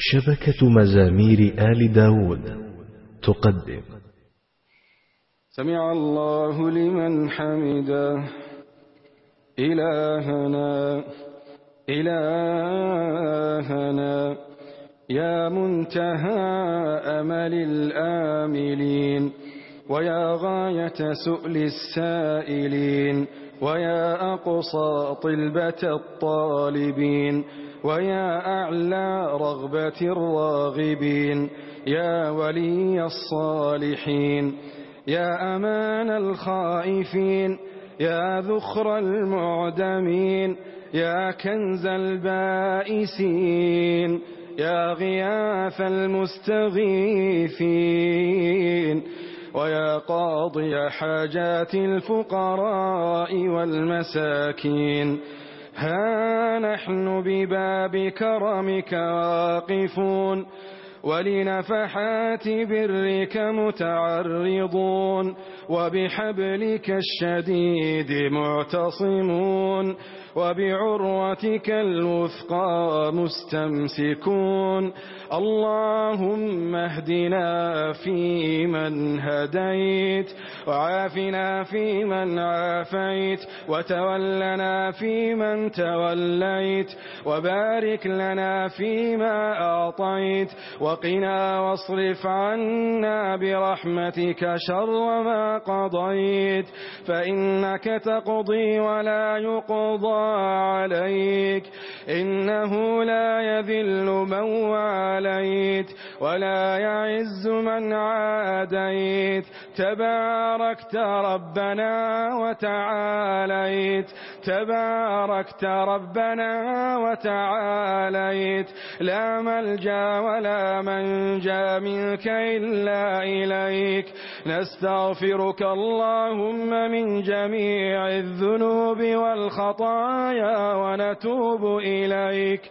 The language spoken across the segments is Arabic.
شبكة مزامير آل داود تقدم. سمع الله لمن حمده. إلهنا إلهنا. يا منتهى أمل الآملين. ويا غاية سؤل السائلين. ويا أقصى طلبة الطالبين ويا أعلى رغبة الراغبين يا ولي الصالحين يا أمان الخائفين يا ذخر المعدمين يا كنز البائسين يا غياث المستغيثين ويا قاضي حاجات الفقراء والمساكين ها نحن بباب كرمك واقفون ولنفحات برك متعرضون وبحبلك الشديد معتصمون وبعروتك الوثقى مستمسكون اللهم اهدنا فيمن هديت وعافنا فيمن عافيت وتولنا فيمن توليت وبارك لنا فيما أعطيت وقنا واصرف عنا برحمتك شر ما قضيت فإنك تقضي ولا يقضى عليك. إنه لا يذل من واليت ولا يعز من عاديت. تباركت ربنا وتعاليت. تباركت ربنا وتعاليت. لا ملجأ ولا منجأ منك إلا إليك. نستغفرك اللهم من جميع الذنوب والخطايا ونتوب إليك.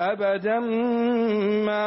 أبدا ما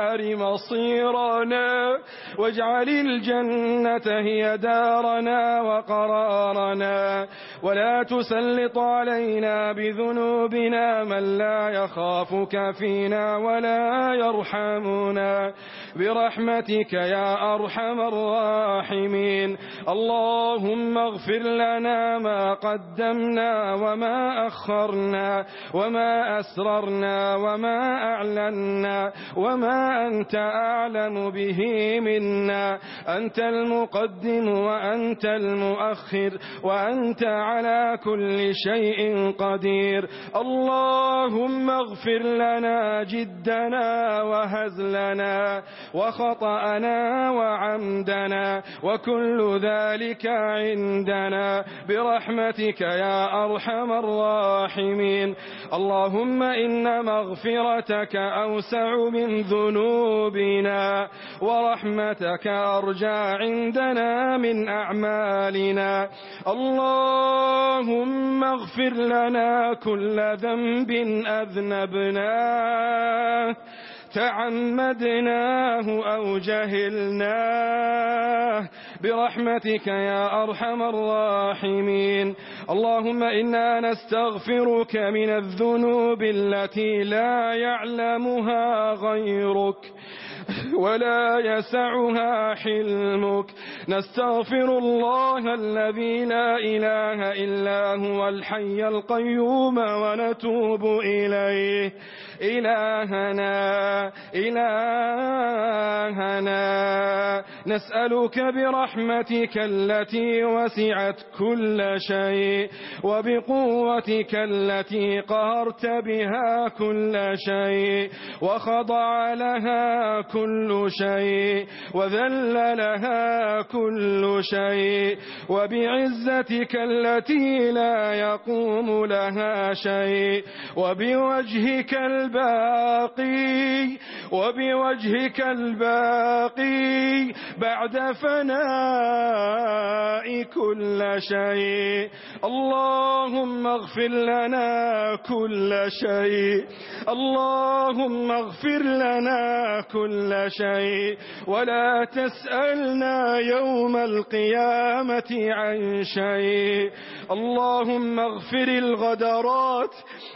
النار مصيرنا واجعل الجنة هي دارنا وقرارنا ولا تسلط علينا بذنوبنا من لا يخافك فينا ولا يرحمنا. برحمتك يا أرحم الراحمين. اللهم اغفر لنا ما قدمنا وما أخرنا وما أسررنا وما أعلنا وما أنت أعلم به منا. منا أنت المقدم وأنت المؤخر وأنت على كل شيء قدير اللهم اغفر لنا جدنا وهزلنا وخطأنا وعمدنا وكل ذلك عندنا برحمتك يا أرحم الراحمين اللهم إن مغفرتك أوسع من ذنوبنا ورحمتك ذاتك أرجى عندنا من أعمالنا. اللهم اغفر لنا كل ذنب أذنبناه. تعمدناه أو جهلناه. برحمتك يا أرحم الراحمين. اللهم إنا نستغفرك من الذنوب التي لا يعلمها غيرك. ولا يسعها حلمك. نستغفر الله الذي لا إله إلا هو الحي القيوم ونتوب إليه. إلهنا إلهنا نسألك برحمتك التي وسعت كل شيء وبقوتك التي قهرت بها كل شيء وخضع لها كل كل شيء وذللها كل شيء وبعزتك التي لا يقوم لها شيء وبوجهك الباقي وبوجهك الباقي بعد فناء كل شيء. اللهم اغفر لنا كل شيء. اللهم اغفر لنا كل كل شيء ولا تسألنا يوم القيامة عن شيء. اللهم اغفر الغدرات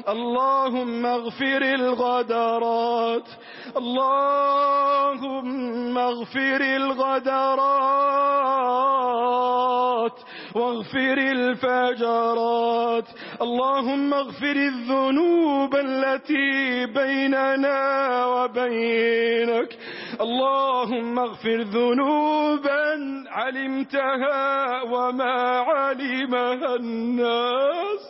اللهم اغفر الغدرات اللهم اغفر الغدرات واغفر الفجرات. اللهم اغفر الذنوب التي بيننا وبينك. اللهم اغفر ذنوبا علمتها وما علمها الناس.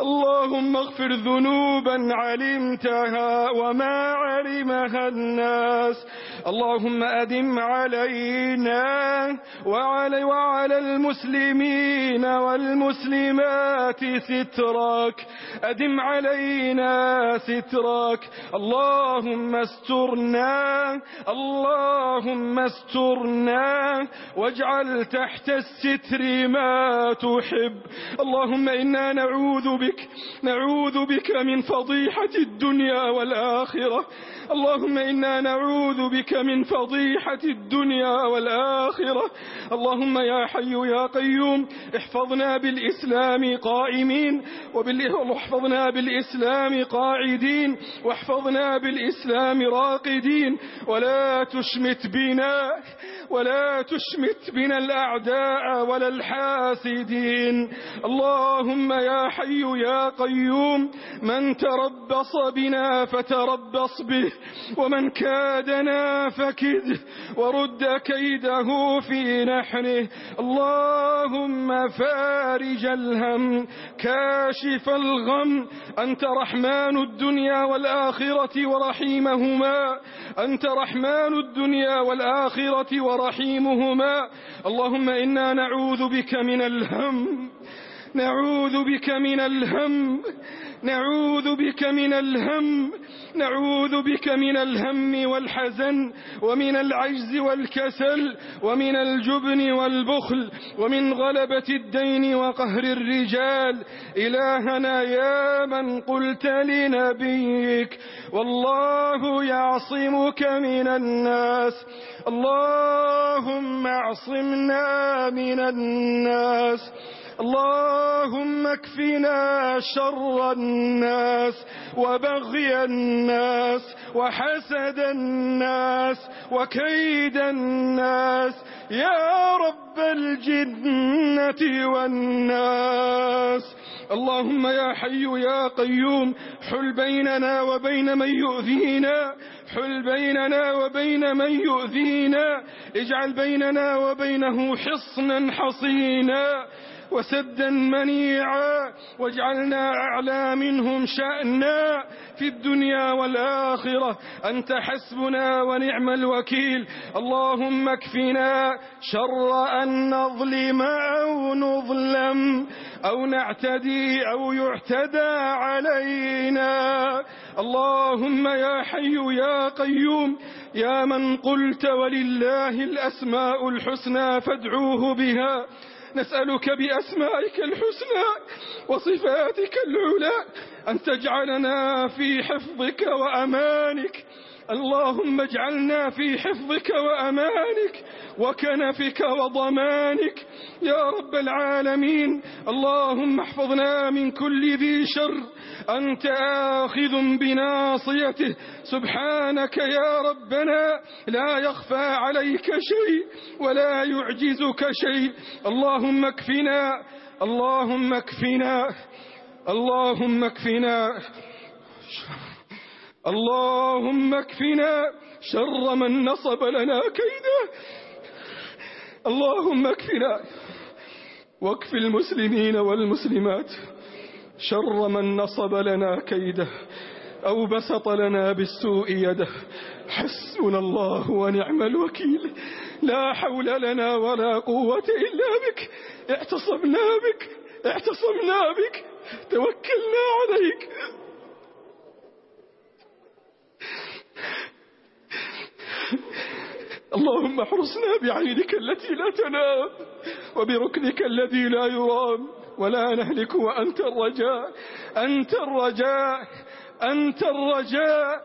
اللهم اغفر ذنوبا علمتها وما علمها الناس. اللهم أدم علينا وعلي وعلى المسلمين والمسلمات سترك. أدم علينا سترك. اللهم استرنا اللهم استرنا واجعل تحت الستر ما تحب. اللهم إنا نعوذ بك نعوذ بك من فضيحة الدنيا والآخرة. اللهم إنا نعوذ بك بك من فضيحة الدنيا والآخرة. اللهم يا حي يا قيوم احفظنا بالإسلام قائمين واحفظنا بالإسلام قاعدين واحفظنا بالإسلام راقدين. ولا تشمت بنا ولا تشمت بنا الأعداء ولا الحاسدين. اللهم يا حي يا قيوم من تربص بنا فتربص به ومن كادنا فكده ورد كيده في نحره اللهم فارج الهم كاشف الغم. أنت رحمن الدنيا والآخرة ورحيمهما. أنت رحمن الدنيا والآخرة ورحيمهما. اللهم إنا نعوذ بك من الهم. نعوذ بك من الهم. نعوذ بك من الهم نعوذ بك من الهم والحزن ومن العجز والكسل ومن الجبن والبخل ومن غلبة الدين وقهر الرجال. إلهنا يا من قلت لنبيك والله يعصمك من الناس. اللهم اعصمنا من الناس. اللهم اكفنا شر الناس وبغي الناس وحسد الناس وكيد الناس يا رب الجنة والناس اللهم يا حي يا قيوم حل بيننا وبين من يؤذينا حل بيننا وبين من يؤذينا اجعل بيننا وبينه حصنا حصينا وسدا منيعا واجعلنا أعلى منهم شأنا في الدنيا والآخرة. أنت حسبنا ونعم الوكيل. اللهم اكفنا شر أن نظلم أو نظلم أو نعتدي أو يعتدى علينا. اللهم يا حي يا قيوم يا من قلت ولله الأسماء الحسنى فادعوه بها. نسألك بأسمائك الحسنى وصفاتك العلى أن تجعلنا في حفظك وأمانك اللهم اجعلنا في حفظك وأمانك وكنفك وضمانك. يا رب العالمين اللهم احفظنا من كل ذي شر. أنت آخذ بناصيته. سبحانك يا ربنا لا يخفى عليك شيء ولا يعجزك شيء. اللهم اكفنا اللهم اكفنا اللهم اكفنا. اللهم اكفنا شر من نصب لنا كيده. اللهم اكفنا واكف المسلمين والمسلمات شر من نصب لنا كيده. أو بسط لنا بالسوء يده. حسبنا الله ونعم الوكيل. لا حول لنا ولا قوة إلا بك. اعتصمنا بك. اعتصمنا بك. توكلنا عليك. اللهم احرسنا بعينك التي لا تنام وبركنك الذي لا يرام ولا نهلك وأنت الرجاء. أنت الرجاء. أنت الرجاء.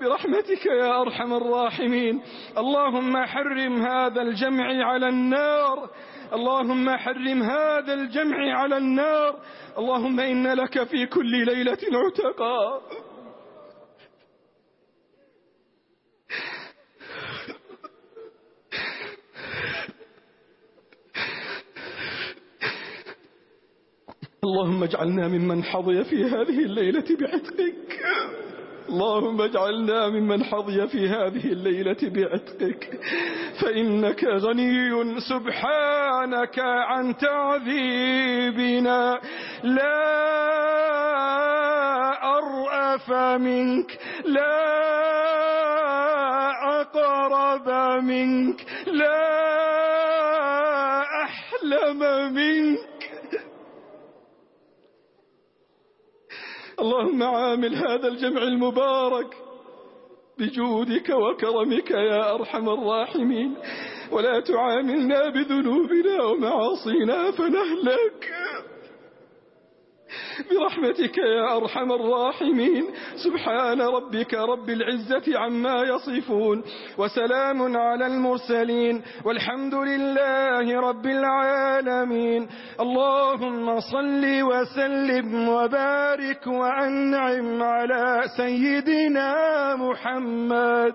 برحمتك يا أرحم الراحمين. اللهم حرم هذا الجمع على النار. اللهم حرم هذا الجمع على النار. اللهم إن لك في كل ليلة عتقا. اللهم اجعلنا ممن حظي في هذه الليلة بعتقك. اللهم اجعلنا ممن حظي في هذه الليلة بعتقك. فإنك غني سبحانك عن تعذيبنا. لا أرأف منك. لا أقرب منك. لا أحلم منك. اللهم عامل هذا الجمع المبارك بجودك وكرمك يا أرحم الراحمين. ولا تعاملنا بذنوبنا ومعاصينا فنهلك. برحمتك يا أرحم الراحمين. سبحان ربك رب العزة عما يصفون. وسلام على المرسلين. والحمد لله رب العالمين. اللهم صل وسلم وبارك وأنعم على سيدنا محمد.